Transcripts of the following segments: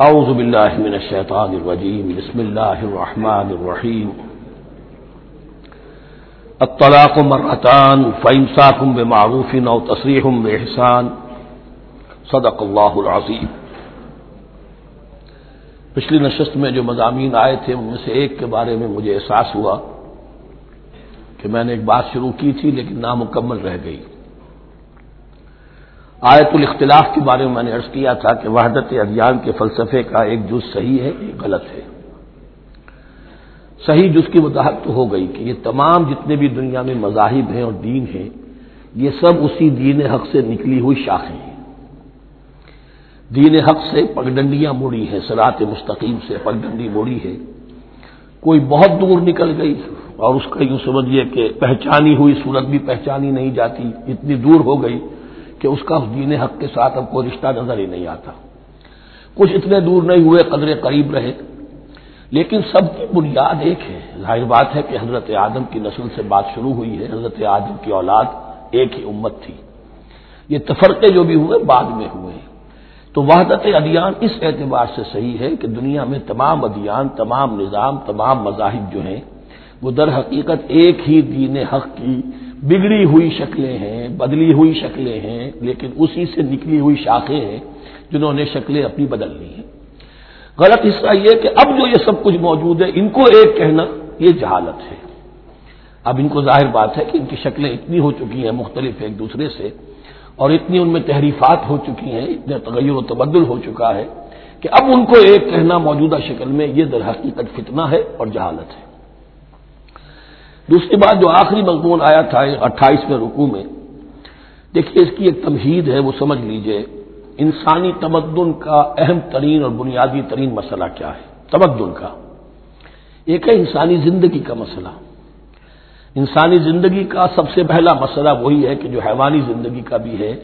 اعوذ باللہ من الشیطان الرجیم، بسم اللہ الرحمن الرحیم۔ الطلاق مرتان فامساکم بمعروف او تصریح باحسان۔ صدق اللہ العظیم۔ پچھلی نشست میں جو مضامین آئے تھے، ان میں سے ایک کے بارے میں مجھے احساس ہوا کہ میں نے ایک بات شروع کی تھی لیکن نامکمل رہ گئی۔ آیت الاختلاف کے بارے میں میں نے عرض کیا تھا کہ وحدت ادیان کے فلسفے کا ایک جز صحیح ہے، ایک غلط ہے۔ صحیح جز کی وضاحت تو ہو گئی کہ یہ تمام جتنے بھی دنیا میں مذاہب ہیں اور دین ہیں، یہ سب اسی دین حق سے نکلی ہوئی شاخیں ہیں۔ دین حق سے پگڈنڈیاں موڑی ہیں سرات مستقیم سے پگڈنڈی موڑی ہے۔ کوئی بہت دور نکل گئی اور اس کا یوں سمجھیے کہ پہچانی ہوئی صورت بھی پہچانی نہیں جاتی، اتنی دور ہو گئی کہ اس کا اس دین حق کے ساتھ اب کوئی رشتہ نظر ہی نہیں آتا۔ کچھ اتنے دور نہیں ہوئے، قدرے قریب رہے۔ لیکن سب کی بنیاد ایک ہے۔ ظاہر بات ہے کہ حضرت آدم کی نسل سے بات شروع ہوئی ہے۔ حضرت آدم کی اولاد ایک ہی امت تھی۔ یہ تفرقے جو بھی ہوئے، بعد میں ہوئے۔ تو وحدت ادیان اس اعتبار سے صحیح ہے کہ دنیا میں تمام ادیان، تمام نظام، تمام مذاہب جو ہیں، وہ در حقیقت ایک ہی دین حق کی بگڑی ہوئی شکلیں ہیں، بدلی ہوئی شکلیں ہیں، لیکن اسی سے نکلی ہوئی شاخیں ہیں جنہوں نے شکلیں اپنی بدل لی ہیں۔ غلط حصہ یہ کہ اب جو یہ سب کچھ موجود ہے، ان کو ایک کہنا یہ جہالت ہے۔ اب ان کو ظاہر بات ہے کہ ان کی شکلیں اتنی ہو چکی ہیں مختلف ایک دوسرے سے، اور اتنی ان میں تحریفات ہو چکی ہیں اتنے تغیر و تبدل ہو چکا ہے کہ اب ان کو ایک کہنا موجودہ شکل میں یہ در حقیقت فتنہ ہے اور جہالت ہے۔ دوسری بات جو آخری مضمون آیا تھا اٹھائیسویں رکو میں، دیکھیے اس کی ایک تمہید ہے، وہ سمجھ لیجیے انسانی تمدن کا اہم ترین اور بنیادی ترین مسئلہ کیا ہے؟ تمدن کا۔ ایک ہے انسانی زندگی کا مسئلہ۔ انسانی زندگی کا سب سے پہلا مسئلہ وہی ہے کہ جو حیوانی زندگی کا بھی ہے،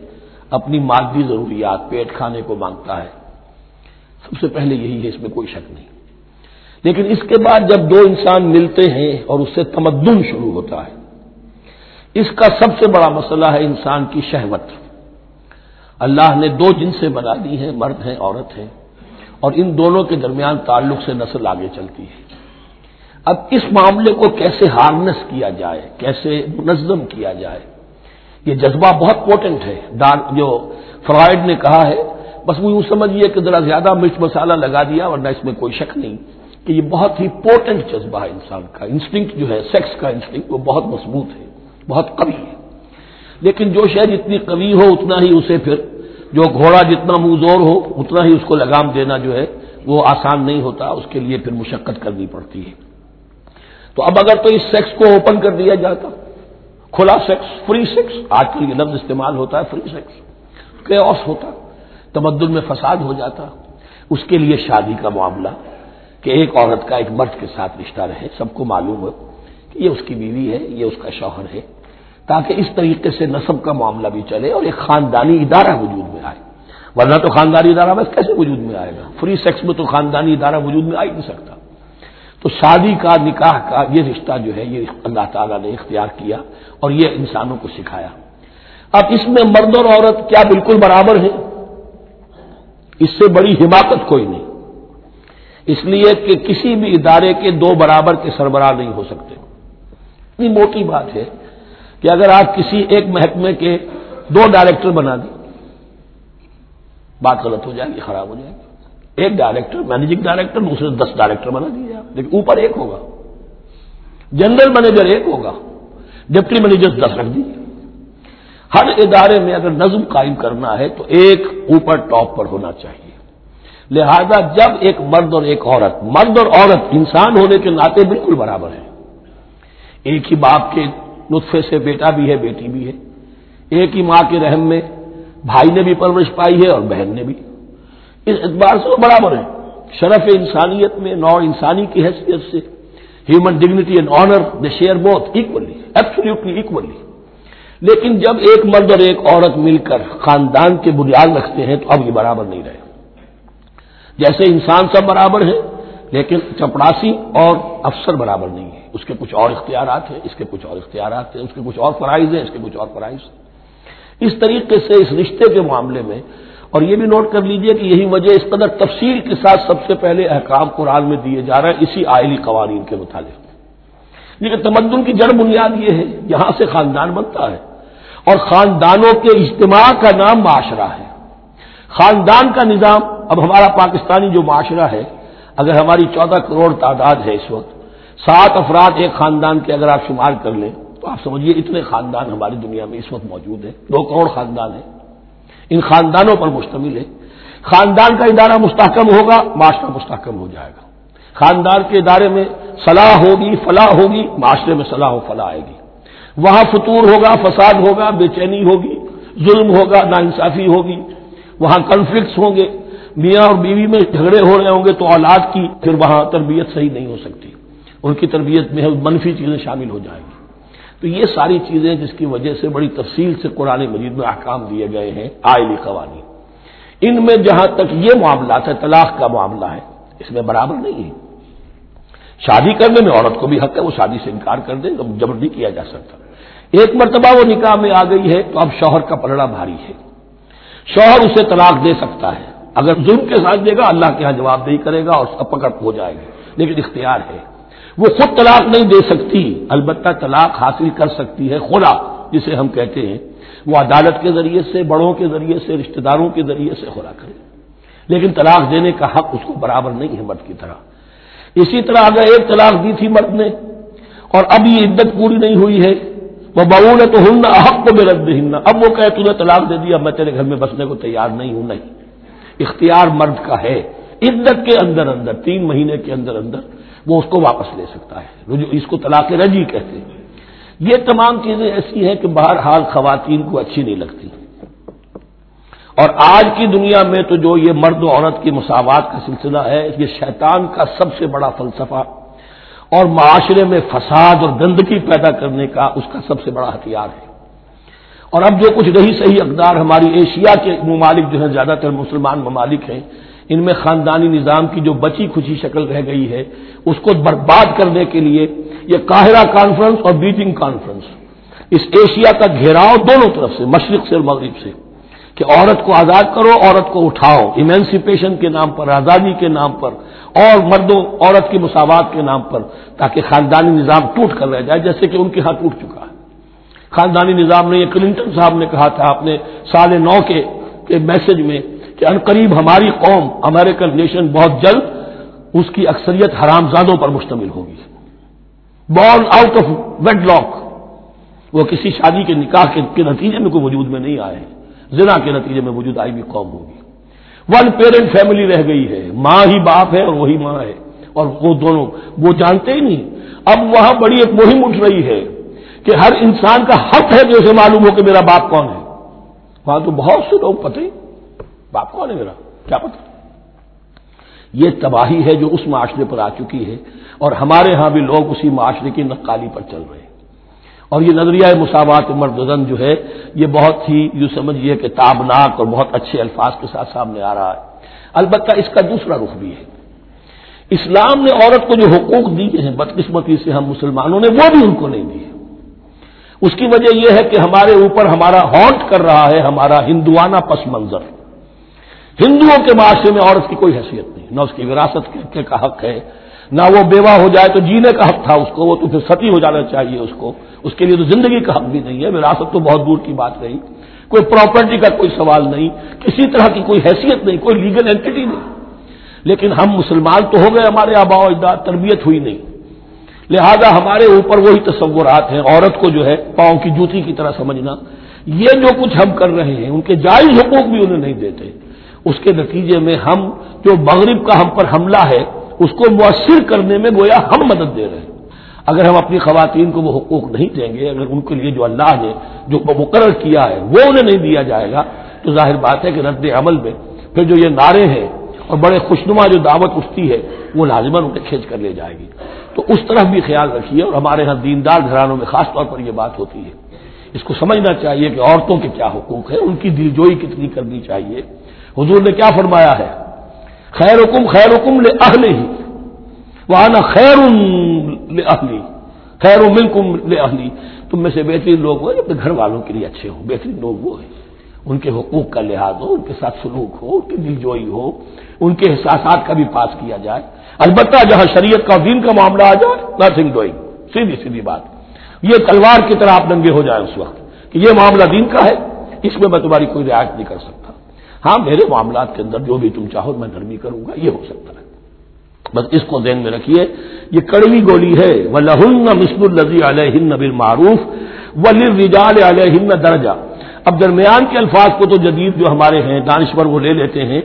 اپنی مادی ضروریات، پیٹ کھانے کو مانگتا ہے۔ سب سے پہلے یہی ہے، اس میں کوئی شک نہیں۔ لیکن اس کے بعد جب دو انسان ملتے ہیں اور اس سے تمدن شروع ہوتا ہے، اس کا سب سے بڑا مسئلہ ہے انسان کی شہوت۔ اللہ نے دو جن سے بنا دی ہیں، مرد ہیں، عورت ہیں، اور ان دونوں کے درمیان تعلق سے نسل آگے چلتی ہے۔ اب اس معاملے کو کیسے ہارنس کیا جائے، کیسے منظم کیا جائے؟ یہ جذبہ بہت پوٹنٹ ہے۔ جو فرائڈ نے کہا ہے، بس وہ یوں سمجھیے کہ ذرا زیادہ مرچ مسالہ لگا دیا، ورنہ اس میں کوئی شک نہیں۔ کہ یہ بہت ہی پورٹنٹ جذبہ ہے انسان کا انسٹنکٹ جو ہے سیکس کا انسٹنکٹ وہ بہت مضبوط ہے، بہت قوی ہے۔ لیکن جو شہر جتنی قوی ہو، اتنا ہی اسے پھر جو گھوڑا جتنا منہ ہو، اتنا ہی اس کو لگام دینا جو ہے، وہ آسان نہیں ہوتا، اس کے لیے پھر مشقت کرنی پڑتی ہے۔ تو اب اگر تو اس سیکس کو اوپن کر دیا جاتا کھلا سیکس فری سیکس آج کل یہ لفظ استعمال ہوتا ہے فری سیکس آف ہوتا، تمدن میں فساد ہو جاتا، اس کے لیے شادی کا معاملہ۔ کہ ایک عورت کا ایک مرد کے ساتھ رشتہ رہے، سب کو معلوم ہو کہ یہ اس کی بیوی ہے، یہ اس کا شوہر ہے، تاکہ اس طریقے سے نصب کا معاملہ بھی چلے اور ایک خاندانی ادارہ وجود میں آئے۔ ورنہ تو خاندانی ادارہ بس کیسے وجود میں آئے گا؟ فری سیکس میں تو خاندانی ادارہ وجود میں آ ہی نہیں سکتا۔ تو شادی کا، نکاح کا یہ رشتہ جو ہے، یہ اللہ تعالیٰ نے اختیار کیا اور یہ انسانوں کو سکھایا۔ اب اس میں مرد اور عورت کیا بالکل برابر ہے اس سے بڑی حماقت کوئی نہیں۔ اس لیے کہ کسی بھی ادارے کے دو برابر کے سربراہ نہیں ہو سکتے۔ اتنی موٹی بات ہے کہ اگر آپ کسی ایک محکمے کے دو ڈائریکٹر بنا دیں، بات غلط ہو جائے گی، خراب ہو جائے گی۔ ایک ڈائریکٹر، مینیجنگ ڈائریکٹر، دوسرے دس ڈائریکٹر بنا دیجیے آپ لیکن اوپر ایک ہوگا۔ جنرل مینیجر ایک ہوگا۔ ڈپٹی مینیجر دس رکھ دیجیے ہر ادارے میں اگر نظم قائم کرنا ہے تو ایک اوپر ٹاپ پر ہونا چاہیے۔ لہذا جب ایک مرد اور ایک عورت، مرد اور عورت انسان ہونے کے ناطے بالکل برابر ہیں۔ ایک ہی باپ کے نطفے سے بیٹا بھی ہے، بیٹی بھی ہے۔ ایک ہی ماں کے رحم میں بھائی نے بھی پرورش پائی ہے اور بہن نے بھی۔ اس اعتبار سے وہ برابر ہیں۔ شرف انسانیت میں نو انسانی کی حیثیت سے human dignity and honour they share both equally absolutely equally لیکن جب ایک مرد اور ایک عورت مل کر خاندان کے بنیاد رکھتے ہیں تو اب یہ برابر نہیں رہے۔ جیسے انسان سب برابر ہیں، لیکن چپڑاسی اور افسر برابر نہیں ہے اس کے کچھ اور اختیارات ہیں، اس کے کچھ اور اختیارات ہیں، اس کے کچھ اور فرائض ہیں، اس کے کچھ اور فرائض ہیں۔ اس طریقے سے، اس رشتے کے معاملے میں، اور یہ بھی نوٹ کر لیجیے کہ یہی وجہ اس قدر تفصیل کے ساتھ سب سے پہلے احکام قرآن میں دیے جا رہے ہیں، اسی آئلی قوانین کے متعلق۔ لیکن تمدن کی جڑ بنیاد یہ ہے، یہاں سے خاندان بنتا ہے۔ اور خاندانوں کے اجتماع کا نام معاشرہ ہے۔ خاندان کا نظام اب ہمارا پاکستانی جو معاشرہ ہے، اگر ہماری چودہ کروڑ تعداد ہے اس وقت، سات افراد ایک خاندان کے اگر آپ شمار کر لیں، تو آپ سمجھیے اتنے خاندان ہماری دنیا میں اس وقت موجود ہیں۔ دو کروڑ خاندان ہیں۔ ان خاندانوں پر مشتمل ہے خاندان کا ادارہ مستحکم ہوگا، معاشرہ مستحکم ہو جائے گا۔ خاندان کے ادارے میں صلاح ہوگی، فلاح ہوگی، معاشرے میں صلاح و فلاح آئے گی۔ وہاں فطور ہوگا، فساد ہوگا، بے چینی ہوگی، ظلم ہوگا، ناانصافی ہوگی۔ وہاں کنفلکٹس ہوں گے۔ میاں اور بیوی میں جھگڑے ہو رہے ہوں گے تو اولاد کی پھر وہاں تربیت صحیح نہیں ہو سکتی۔ ان کی تربیت میں منفی چیزیں شامل ہو جائیں گی۔ تو یہ ساری چیزیں جس کی وجہ سے بڑی تفصیل سے قرآن مجید میں احکام دیے گئے ہیں، آئلی قوانین۔ ان میں جہاں تک یہ معاملات ہے، طلاق کا معاملہ ہے، اس میں برابر نہیں ہے۔ شادی کرنے میں عورت کو بھی حق ہے، وہ شادی سے انکار کر دے جبر نہیں کیا جا سکتا۔ ایک مرتبہ وہ نکاح میں آ گئی ہے تو اب شوہر کا پلڑا بھاری ہے۔ شوہر اسے طلاق دے سکتا ہے۔ اگر ظلم کے ساتھ دے گا، اللہ کے یہاں جواب نہیں کرے گا اور اس کا پکڑ ہو جائے گی لیکن اختیار ہے۔ وہ خود طلاق نہیں دے سکتی، البتہ طلاق حاصل کر سکتی ہے خلا جسے ہم کہتے ہیں۔ وہ عدالت کے ذریعے سے، بڑوں کے ذریعے سے، رشتہ داروں کے ذریعے سے خلا کرے۔ لیکن طلاق دینے کا حق اس کو برابر نہیں ہے مرد کی طرح۔ اسی طرح اگر ایک طلاق دی تھی مرد نے، اور اب یہ عدت پوری نہیں ہوئی ہے۔ وہ بہو نے تو ہن حق کو بے رد ہننا اب وہ کہ تھی طلاق دے دیا میں تیرے گھر میں بسنے کو تیار نہیں ہوں، نہیں۔ اختیار مرد کا ہے۔ عدت کے اندر اندر، تین مہینے کے اندر اندر وہ اس کو واپس لے سکتا ہے۔ اس کو طلاق رجی کہتے ہیں۔ یہ تمام چیزیں ایسی ہیں کہ بہرحال خواتین کو اچھی نہیں لگتی۔ اور آج کی دنیا میں تو جو یہ مرد و عورت کی مساوات کا سلسلہ ہے، یہ شیطان کا سب سے بڑا فلسفہ اور معاشرے میں فساد اور گندگی پیدا کرنے کا اس کا سب سے بڑا ہتھیار ہے۔ اور اب جو کچھ رہی صحیح اقدار ہماری ایشیا کے ممالک جو ہے زیادہ تر مسلمان ممالک ہیں، ان میں خاندانی نظام کی جو بچی کھچی شکل رہ گئی ہے، اس کو برباد کرنے کے لیے یہ قاہرہ کانفرنس اور بیجنگ کانفرنس اس ایشیا کا گھیراؤ دونوں طرف سے، مشرق سے اور مغرب سے، کہ عورت کو آزاد کرو، عورت کو اٹھاؤ ایمینسیپیشن کے نام پر، آزادی کے نام پر، اور مردوں، عورت کی مساوات کے نام پر، تاکہ خاندانی نظام ٹوٹ کر رہ جائے، جیسے کہ ان کے ہاتھ ٹوٹ چکا ہے۔ خاندانی نظام نے یہ کلنٹن صاحب نے کہا تھا اپنے سال نو کے میسج میں کہ ان قریب ہماری قوم امیریکن نیشن بہت جلد اس کی اکثریت حرام زادوں پر مشتمل ہوگی۔ Born out of wedlock وہ کسی شادی کے نکاح کے نتیجے میں کوئی وجود میں نہیں آئے۔ زنا کے نتیجے میں وجود آئی بھی قوم ہوگی۔ ون پیرنٹ فیملی رہ گئی ہے۔ ماں ہی باپ ہے اور وہی ماں ہے۔ اور وہ دونوں وہ جانتے ہی نہیں۔ اب وہاں بڑی ایک مہم اٹھ رہی ہے۔ کہ ہر انسان کا حق ہے کہ اسے معلوم ہو کہ میرا باپ کون ہے۔ وہاں تو بہت سے لوگ پتہ ہی باپ کون ہے میرا؟ کیا پتہ؟ یہ تباہی ہے جو اس معاشرے پر آ چکی ہے اور ہمارے ہاں بھی لوگ اسی معاشرے کی نقالی پر چل رہے ہیں۔ اور یہ نظریہ مساوات مردن جو ہے، یہ بہت ہی یوں سمجھیے کہ تابناک اور بہت اچھے الفاظ کے ساتھ سامنے آ رہا ہے۔ البتہ اس کا دوسرا رخ بھی ہے۔ اسلام نے عورت کو جو حقوق دیے ہیں، بدقسمتی سے ہم مسلمانوں نے، وہ بھی ان کو نہیں دیے۔ اس کی وجہ یہ ہے کہ ہمارے اوپر ہمارا ہانٹ کر رہا ہے، ہمارا ہندوانہ پس منظر۔ ہندوؤں کے معاشرے میں عورت کی کوئی حیثیت نہیں، نہ اس کی وراثت کے کا حق ہے، نہ وہ بیوہ ہو جائے تو جینے کا حق تھا اس کو، وہ تو پھر ستی ہو جانا چاہیے اس کو۔ اس کے لیے تو زندگی کا حق بھی نہیں ہے، وراثت تو بہت دور کی بات رہی۔ کوئی پراپرٹی کا کوئی سوال نہیں، کسی طرح کی کوئی حیثیت نہیں، کوئی لیگل اینٹی نہیں۔ لیکن ہم مسلمان تو ہو گئے، ہمارے آبا و اجداد تربیت ہوئی نہیں۔ لہذا ہمارے اوپر وہی تصورات ہیں، عورت کو جو ہے پاؤں کی جوتی کی طرح سمجھنا۔ یہ جو کچھ ہم کر رہے ہیں، ان کے جائز حقوق بھی انہیں نہیں دیتے۔ اس کے نتیجے میں ہم، جو مغرب کا ہم پر حملہ ہے، اس کو مؤثر کرنے میں گویا ہم مدد دے رہے ہیں۔ اگر ہم اپنی خواتین کو وہ حقوق نہیں دیں گے، اگر ان کے لیے جو اللہ نے جو مقرر کیا ہے، وہ انہیں نہیں دیا جائے گا، تو ظاہر بات ہے کہ رد عمل میں پھر جو یہ نعرے ہیں اور بڑے خوشنما جو دعوت اٹھتی ہے، وہ لازمن انہیں کھینچ کر لے جائے گی۔ تو اس طرف بھی خیال رکھیے اور ہمارے یہاں دیندار گھرانوں میں خاص طور پر یہ بات ہوتی ہے۔ اس کو سمجھنا چاہیے کہ عورتوں کے کیا حقوق ہے ان کی دلجوئی کتنی کرنی چاہیے۔ حضور نے کیا فرمایا ہے؟ خیر حکم خیر حکم لے اہل ہی وہ آنا خیر اہلی خیر و ملکم لے اہلی تم میں سے بہترین لوگ وہ اپنے گھر والوں کے لیے اچھے ہوں، بہترین لوگ وہ ہیں۔ ان کے حقوق کا لحاظ ہو، ان کے ساتھ سلوک ہو، ان کی دل جوئی ہو۔ ان کے احساسات کا بھی پاس کیا جائے۔ البتہ جہاں شریعت کا دین کا معاملہ آ جائے نتھنگ ڈوئنگ سیدھی سیدھی بات۔ یہ تلوار کی طرح آپ ننگے ہو جائیں اس وقت کہ یہ معاملہ دین کا ہے، اس میں میں تمہاری کوئی رعایت نہیں کر سکتا۔ ہاں میرے معاملات کے اندر جو بھی تم چاہو میں نرمی کروں گا، یہ ہو سکتا ہے۔ بس اس کو ذہن میں رکھیے، یہ کڑوی گولی ہے۔ وہ لہن مسب الزی علیہ ہند معروف و علیہ ہند درجہ اب درمیان کے الفاظ کو تو جدید جو ہمارے ہیں، دانشور وہ لے لیتے ہیں۔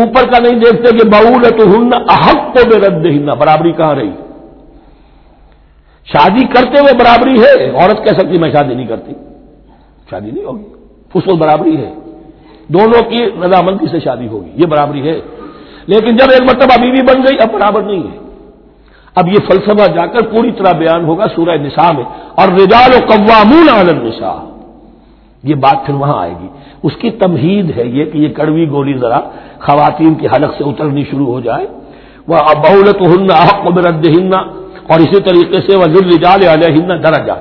اوپر کا نہیں دیکھتے کہ بہول تو ہن احق کو بے رد ہننا برابری کہاں رہی؟ شادی کرتے ہوئے برابری ہے، عورت کہہ سکتی میں شادی نہیں کرتی۔ شادی نہیں ہوگی، اس وقت برابری ہے۔ دونوں کی رضامندی سے شادی ہوگی، یہ برابری ہے۔ لیکن جب ایک مرتبہ بیوی بن گئی، اب برابر نہیں ہے۔ اب یہ فلسفہ جا کر پوری طرح بیان ہوگا، سورہ نساء میں، اور رجال و قوامون عالم نساء یہ بات پھر وہاں آئے گی۔ اس کی تمہید ہے یہ کہ یہ کڑوی گولی ذرا خواتین کی حلق سے اترنی شروع ہو جائے۔ وہ بہولت ہن احق رد اور اسی طریقے سے وہ رجال علیہ درجہ۔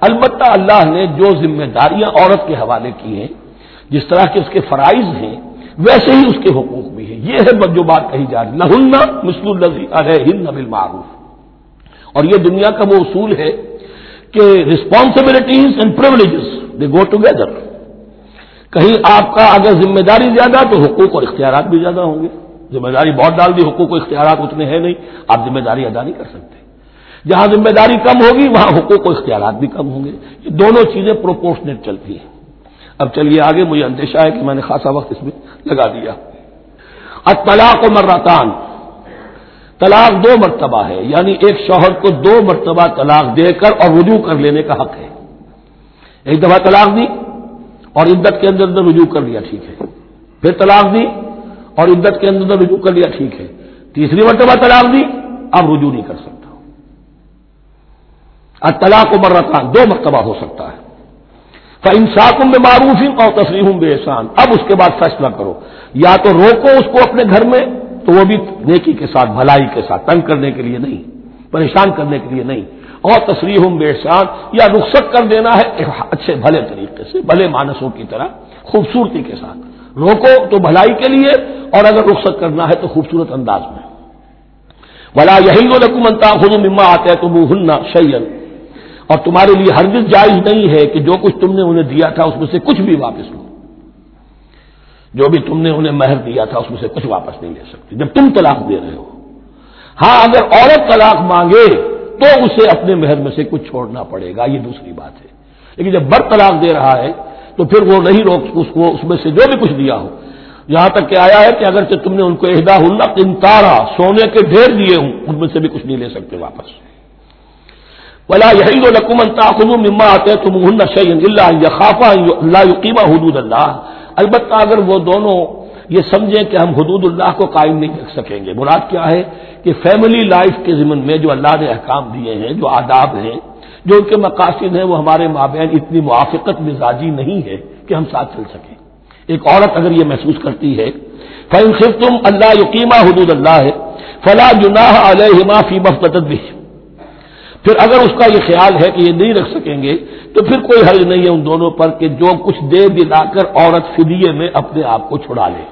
البتہ اللہ نے جو ذمہ داریاں عورت کے حوالے کی ہیں، جس طرح کے اس کے فرائض ہیں، ویسے ہی اس کے حقوق بھی ہیں۔ یہ ہے جو بات کہی جا رہی لہن مسل الزی ہند بل معروف اور یہ دنیا کا وہ اصول ہے کہ responsibilities and privileges they go together کہیں آپ کا اگر ذمہ داری زیادہ تو حقوق اور اختیارات بھی زیادہ ہوں گے۔ ذمہ داری بہت ڈال دی، حقوق و اختیارات اتنے ہیں نہیں۔ آپ ذمہ داری ادا نہیں کر سکتے۔ جہاں ذمہ داری کم ہوگی، وہاں حقوق و اختیارات بھی کم ہوں گے۔ یہ دونوں چیزیں پروپورشنیٹ چلتی ہیں۔ اب چلیے آگے، مجھے اندیشہ ہے کہ میں نے خاصا وقت اس میں لگا دیا۔ اب طلاق و مراتان طلاق دو مرتبہ ہے یعنی ایک شوہر کو دو مرتبہ طلاق دے کر اور رجوع کر لینے کا حق ہے۔ ایک دفعہ طلاق دی اور عدت کے اندر اندر رجوع کر لیا، ٹھیک ہے۔ پھر طلاق دی اور عدت کے اندر اندر رجوع کر لیا، ٹھیک ہے۔ تیسری مرتبہ طلاق دی، اب رجوع نہیں کر سکتا۔ طلاق و مرتان دو مرتبہ ہو سکتا ہے۔ انصاف میں معروف ہوں اور تصریح ہوں بے احسان اب اس کے بعد فیصلہ کرو۔ یا تو روکو اس کو اپنے گھر میں، تو وہ بھی نیکی کے ساتھ، بھلائی کے ساتھ، تنگ کرنے کے لیے نہیں، پریشان کرنے کے لیے نہیں۔ اور تصریح ہوں بے احسان یا رخصت کر دینا ہے اچھے بھلے طریقے سے، بھلے مانسوں کی طرح، خوبصورتی کے ساتھ۔ روکو تو بھلائی کے لیے، اور اگر رخصت کرنا ہے تو خوبصورت انداز میں۔ بلا یہی وہ رقمنتا خود مما آتے ہیں تو ہننا شیئن اور تمہارے لیے ہرگز جائز نہیں ہے کہ جو کچھ تم نے انہیں دیا تھا، اس میں سے کچھ بھی واپس لو۔ جو بھی تم نے انہیں مہر دیا تھا، اس میں سے کچھ واپس نہیں لے سکتی جب تم طلاق دے رہے ہو۔ ہاں اگر عورت طلاق مانگے تو اسے اپنے مہر میں سے کچھ چھوڑنا پڑے گا، یہ دوسری بات ہے۔ لیکن جب بر طلاق دے رہا ہے، تو پھر وہ نہیں روک اس کو، اس میں سے جو بھی کچھ دیا ہو۔ یہاں تک کہ آیا ہے کہ اگر تم نے ان کو اہدا ہلنا انتارا سونے کے ڈھیر دیے ہوں، ان میں سے بھی کچھ نہیں لے سکتے واپس۔ بلا یہی جو لکمن تاخذ مما آتے تم اللہ خافا اللہ یقیمہ حدود اللہ البتہ اگر وہ دونوں یہ سمجھیں کہ ہم حدود اللہ کو قائم نہیں رکھ سکیں گے۔ مراد کیا ہے کہ فیملی لائف کے ضمن میں جو اللہ نے احکام دیے ہیں، جو آداب ہیں، جو ان کے مقاصد ہیں، وہ ہمارے مابین اتنی موافقت مزاجی نہیں ہے کہ ہم ساتھ چل سکیں۔ ایک عورت اگر یہ محسوس کرتی ہے فین صرف تم اللہ یقیمہ حدود اللہ ہے فلاں جناح علیہ معافی مفت بھی پھر اگر اس کا یہ خیال ہے کہ یہ نہیں رکھ سکیں گے، تو پھر کوئی حرج نہیں ہے ان دونوں پر کہ جو کچھ دے دلا کر عورت فدیے میں اپنے آپ کو چھڑا لے۔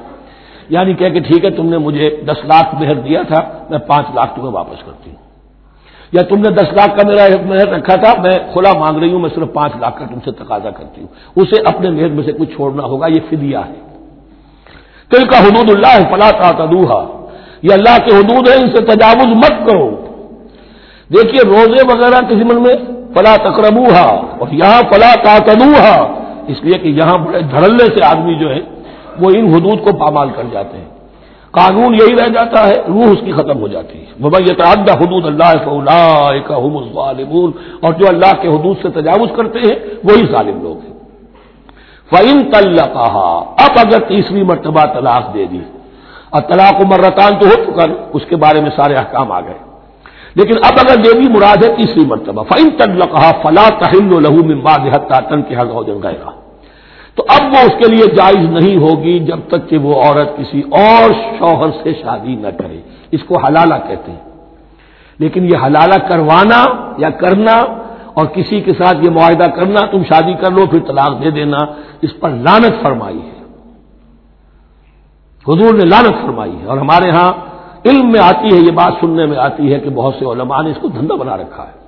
یعنی کہ ٹھیک ہے، تم نے مجھے دس لاکھ مہر دیا تھا، میں پانچ لاکھ تمہیں واپس کرتی ہوں۔ یا تم نے دس لاکھ کا میرا مہر رکھا تھا، میں کھلا مانگ رہی ہوں، میں صرف پانچ لاکھ کا تم سے تقاضا کرتی ہوں۔ اسے اپنے مہر میں سے کچھ چھوڑنا ہوگا، یہ فدیہ ہے۔ دل کا حدود اللہ ہے فلاں یہ اللہ کے حدود ہے ان سے تجاوز مت کرو۔ دیکھیے، روزے وغیرہ کے ضمن میں فلا تقربو اور یہاں فلا تاتنو اس لیے کہ یہاں بڑے دھڑلے سے آدمی جو ہے وہ ان حدود کو پامال کر جاتے ہیں۔ قانون یہی رہ جاتا ہے، روح اس کی ختم ہو جاتی ہے۔ وہ تعدہ حدود اللہ اور جو اللہ کے حدود سے تجاوز کرتے ہیں، وہی ظالم لوگ ہیں۔ فعم تل اب اگر تیسری مرتبہ طلاق دے دی۔ اور طلاق و مرتان تو ہو چکا اس کے بارے میں سارے احکام آ گئے۔ لیکن اب اگر دیوی مراد ہے تیسری مرتبہ۔ فائن تن کہا فلا تہل لہو ممبا دیہتا تن کے حل ہو گئے گا تو اب وہ اس کے لیے جائز نہیں ہوگی جب تک کہ وہ عورت کسی اور شوہر سے شادی نہ کرے۔ اس کو حلالہ کہتے ہیں۔ لیکن یہ حلالہ کروانا یا کرنا اور کسی کے ساتھ یہ معاہدہ کرنا، تم شادی کر لو، پھر طلاق دے دینا، اس پر لانت فرمائی ہے۔ حضور نے لانت فرمائی ہے اور ہمارے ہاں علم میں آتی ہے، یہ بات سننے میں آتی ہے کہ بہت سے علماء نے اس کو دھندا بنا رکھا ہے۔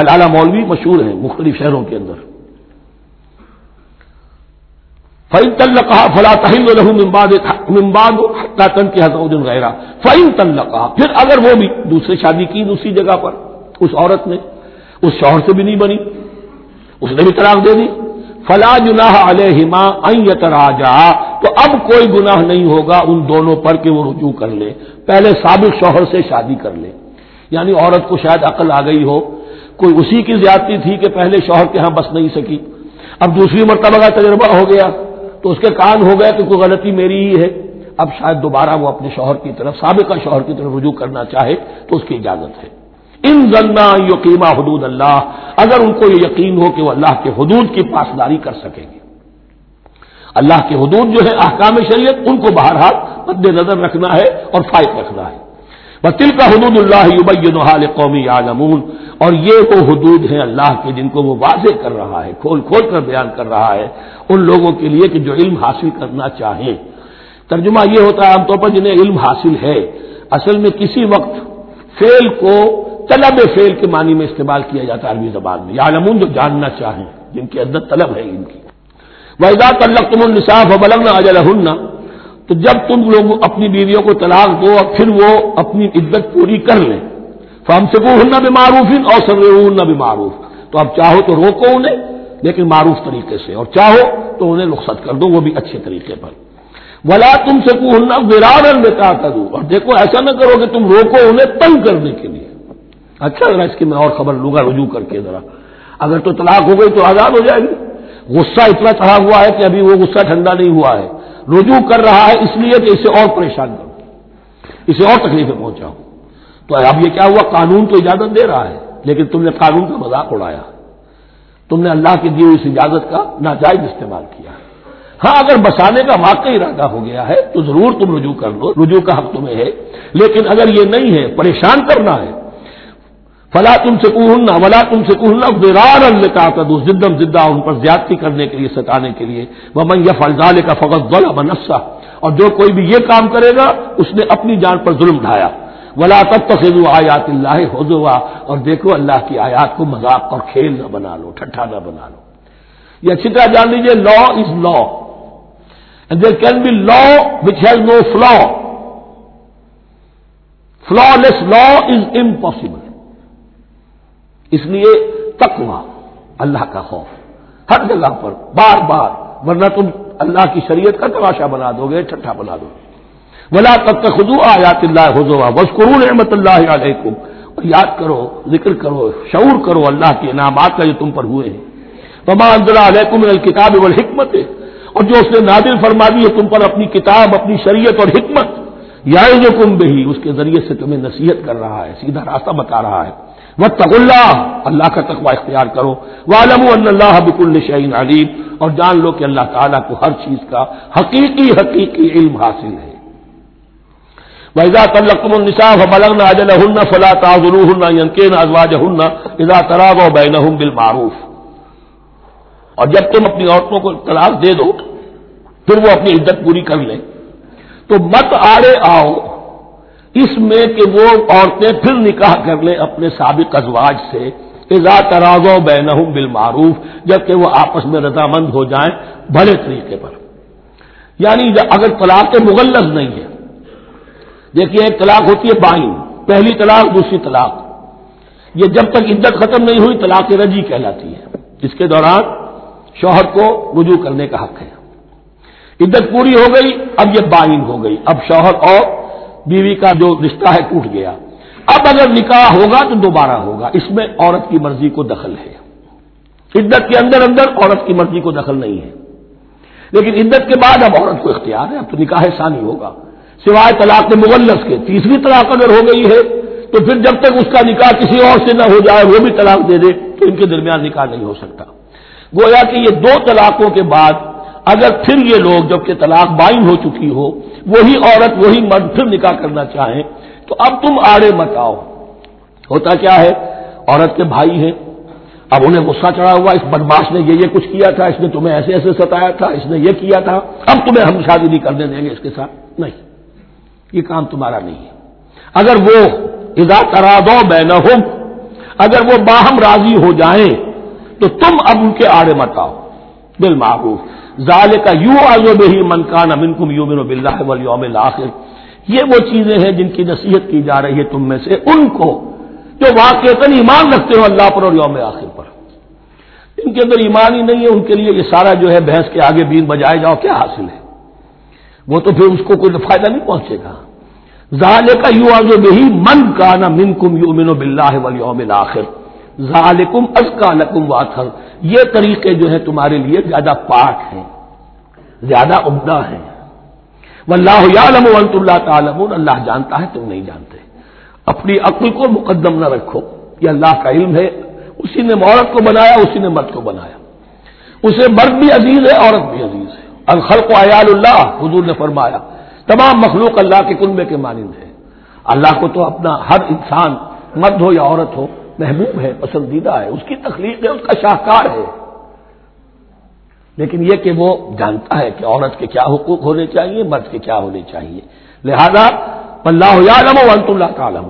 حلالہ مولوی مشہور ہیں مختلف شہروں کے اندر۔ فعن تل کہا فلا تہل ممباد تن کے حضرت غیرہ فعن تل کہا پھر اگر وہ بھی دوسری شادی کی دوسری جگہ پر، اس عورت نے، اس شوہر سے بھی نہیں بنی، اس نے بھی طلاق دے دی. فلا جناح علیہما راجا تو اب کوئی گناہ نہیں ہوگا ان دونوں پر کہ وہ رجوع کر لے. پہلے سابق شوہر سے شادی کر لے. یعنی عورت کو شاید عقل آ گئی ہو، کوئی اسی کی زیادتی تھی کہ پہلے شوہر کے ہاں بس نہیں سکی. اب دوسری مرتبہ کا تجربہ ہو گیا تو اس کے کان ہو گیا کہ کوئی غلطی میری ہی ہے۔ اب شاید دوبارہ وہ اپنے شوہر کی طرف، سابقہ شوہر کی طرف رجوع کرنا چاہے تو اس کی اجازت ہے۔ ان ضلع یقیمہ حدود اللہ، اگر ان کو یہ یقین ہو کہ وہ اللہ کے حدود کی پاسداری کر سکیں گے۔ اللہ کے حدود جو ہے احکام شریعت، ان کو بہرحال مد نظر رکھنا ہے اور فائد رکھنا ہے۔ بطل کا حدود اللہ قومی عالمون اور یہ وہ حدود ہیں اللہ کے جن کو وہ واضح کر رہا ہے، کھول کھول کر بیان کر رہا ہے ان لوگوں کے لیے کہ جو علم حاصل کرنا چاہیں۔ ترجمہ یہ ہوتا ہے عام طور پر جنہیں علم حاصل ہے، اصل میں کسی وقت فیل کو طلب فیل کے معنی میں استعمال کیا جاتا ہے عربی زبان میں۔ یا جو جاننا چاہیں، جن کے اندر طلب ہے ان کی۔ وحدہ تلق تم النصاف بلغنا تو جب تم لوگ اپنی بیویوں کو طلاق دو اور پھر وہ اپنی عزت پوری کر لیں فام سے کو ہننا بھی معروف اور سر بھی معروف تو اب چاہو تو روکو انہیں، لیکن معروف طریقے سے، اور چاہو تو انہیں رخصت کر دو، وہ بھی اچھے طریقے پر۔ ولا تم سے کو ہننا ویران بتا کروں اور دیکھو، ایسا نہ کرو کہ تم روکو انہیں تنگ کرنے کے لیے۔ اچھا ذرا اس کی میں اور خبر لوں گا، رجوع کر کے ذرا۔ اگر تو طلاق ہو گئی تو آزاد ہو جائے گی۔ غصہ اتنا چڑھا ہوا ہے کہ ابھی وہ غصہ ٹھنڈا نہیں ہوا ہے۔ رجوع کر رہا ہے اس لیے کہ اسے اور پریشان کروں۔ اسے اور تکلیفیں پہنچاؤں۔ تو اب یہ کیا ہوا؟ قانون تو اجازت دے رہا ہے، لیکن تم نے قانون کا مذاق اڑایا۔ تم نے اللہ کی دی ہوئی اس اجازت کا ناجائز استعمال کیا۔ ہاں اگر بسانے کا واقعی ارادہ ہو گیا ہے تو ضرور تم رجوع کر لو۔ رجوع کا حق تمہیں ہے، لیکن اگر یہ نہیں ہے، پریشان کرنا ہے فلا تم سے کوہنا ولا تم سے کوہنا بیرار اللہ کا دو زدم زدہ ان پر زیادتی کرنے کے لیے، ستانے کے لیے۔ وہ من یا فلزال کا فقط ضلع منسا اور جو کوئی بھی یہ کام کرے گا، اس نے اپنی جان پر ظلم ڈھایا۔ ولا تب تخذ آیات اللہ حضوا۔ اور دیکھو اللہ کی آیات کو مذاق اور کھیل نہ بنا لو، ٹھٹھا نہ بنا لو۔ یہ اچھی طرح جان لیجیے law is law and there can be law which has no flaw flawless law is impossible اس لیے تقوا اللہ کا خوف۔ ہر جگہ پر، بار بار، ورنہ تم اللہ کی شریعت کا تماشا بنا دو گے، ٹھٹھا بنا دو گے۔ ولا تب تک خدو آیات اللہ حضوا بس کرو رحمت اللہ علیکم اور یاد کرو، ذکر کرو، شعور کرو اللہ کے انعامات کا جو تم پر ہوئے ہیں۔ وما انزل علیکم الکتاب والحکمت اور جو اس نے نادل فرما دی ہے، تم پر اپنی کتاب، اپنی شریعت اور حکمت۔ یا جو کم بہی اس کے ذریعے سے تمہیں نصیحت کر رہا ہے، سیدھا راستہ بتا رہا ہے۔ وہ اللہ اللہ کا تقوی اختیار کرو۔ والم اللہ بک الشعین علیم اور جان لو کہ اللہ تعالیٰ کو ہر چیز کا حقیقی حقیقی علم حاصل ہے۔ وحضا تلقم النصاف بلغنا اجل ہن فلا تاضر ہن ازواج ہن اذا تراغ بینہم بالمعروف۔ اور جب تم اپنی عورتوں کو طلاق دے دو، پھر وہ اپنی عزت پوری کر لیں۔ تو مت آڑے آؤ۔ اس میں کہ وہ عورتیں پھر نکاح کر لیں اپنے سابق ازواج سے، اذا تراغ بینہم بالمعروف، جبکہ وہ آپس میں رضامند ہو جائیں بڑے طریقے پر۔ یعنی اگر طلاق مغلظ نہیں ہے، دیکھیے ایک طلاق ہوتی ہے بائن پہلی طلاق، دوسری طلاق۔ یہ جب تک عدت ختم نہیں ہوئی، طلاق رجی کہلاتی ہے۔ جس کے دوران شوہر کو رجوع کرنے کا حق ہے۔ عدت پوری ہو گئی، اب یہ بائن ہو گئی۔ اب شوہر اور بیوی کا جو رشتہ ہے ٹوٹ گیا۔ اب اگر نکاح ہوگا تو دوبارہ ہوگا۔ اس میں عورت کی مرضی کو دخل ہے۔ عدت کے اندر اندر عورت کی مرضی کو دخل نہیں ہے۔ لیکن عدت کے بعد اب عورت کو اختیار ہے، اب تو نکاح ثانی ہوگا۔ سوائے طلاق مغلس کے، تیسری طلاق اگر ہو گئی ہے، تو پھر جب تک اس کا نکاح کسی اور سے نہ ہو جائے، وہ بھی طلاق دے دے، تو ان کے درمیان نکاح نہیں ہو سکتا۔ گویا کہ یہ دو طلاقوں کے بعد اگر پھر یہ لوگ جبکہ طلاق بائن ہو چکی ہو، وہی عورت، وہی مرد پھر نکاح کرنا چاہیں، تو اب تم آڑے مت آؤ۔ ہوتا کیا ہے؟ عورت کے بھائی ہیں۔ اب انہیں غصہ چڑھا ہوا، اس بدماش نے یہ یہ کچھ کیا تھا، اس نے تمہیں ایسے ایسے ستایا تھا، اس نے یہ کیا تھا۔ اب تمہیں ہم شادی نہیں کرنے دیں گے اس کے ساتھ۔ نہیں، یہ کام تمہارا نہیں ہے۔ اگر وہ ادا کرا دو بے اگر وہ باہم راضی ہو جائیں، تو تم اب ان کے آڑے مت آؤ۔ بال معروف ظال کا یو آزو ہی منکان امن کم یو بن بلّہ ولیوم آخر یہ وہ چیزیں ہیں جن کی نصیحت کی جا رہی ہے تم میں سے ان کو جو واقع ایمان رکھتے ہو اللہ پر اور یوم آخر پر۔ ان کے اندر ایمان ہی نہیں ہے، ان کے لیے یہ سارا جو ہے بھینس کے آگے بین بجائے جاؤ، کیا حاصل ہے؟ وہ تو پھر اس کو کوئی فائدہ نہیں پہنچے گا۔ ظال کا یو آزو بہی من کا نا من کم یو من بلّہ ولیوم آخر ظالکم از کا لکم واتر یہ طریقے جو ہے تمہارے لیے زیادہ پاک ہیں، زیادہ عمدہ ہیں۔ واللہ یعلم وانت اللہ تعلمون، اللہ جانتا ہے، تم نہیں جانتے۔ اپنی عقل کو مقدم نہ رکھو، یہ اللہ کا علم ہے۔ اسی نے عورت کو بنایا، اسی نے مرد کو بنایا۔ اسے مرد بھی عزیز ہے، عورت بھی عزیز ہے۔ الخلق عیال اللہ، حضور نے فرمایا۔ تمام مخلوق اللہ کے کنبے کے مانند ہے اللہ کو تو اپنا ہر انسان، مرد ہو یا عورت ہو محبوب ہے، پسندیدہ ہے، اس کی تخلیق ہے، اس کا شاہکار ہے۔ لیکن یہ کہ وہ جانتا ہے کہ عورت کے کیا حقوق ہونے چاہیے، مرد کے کیا ہونے چاہیے۔ لہذا اللہ عالم و انت اللہ کا عالم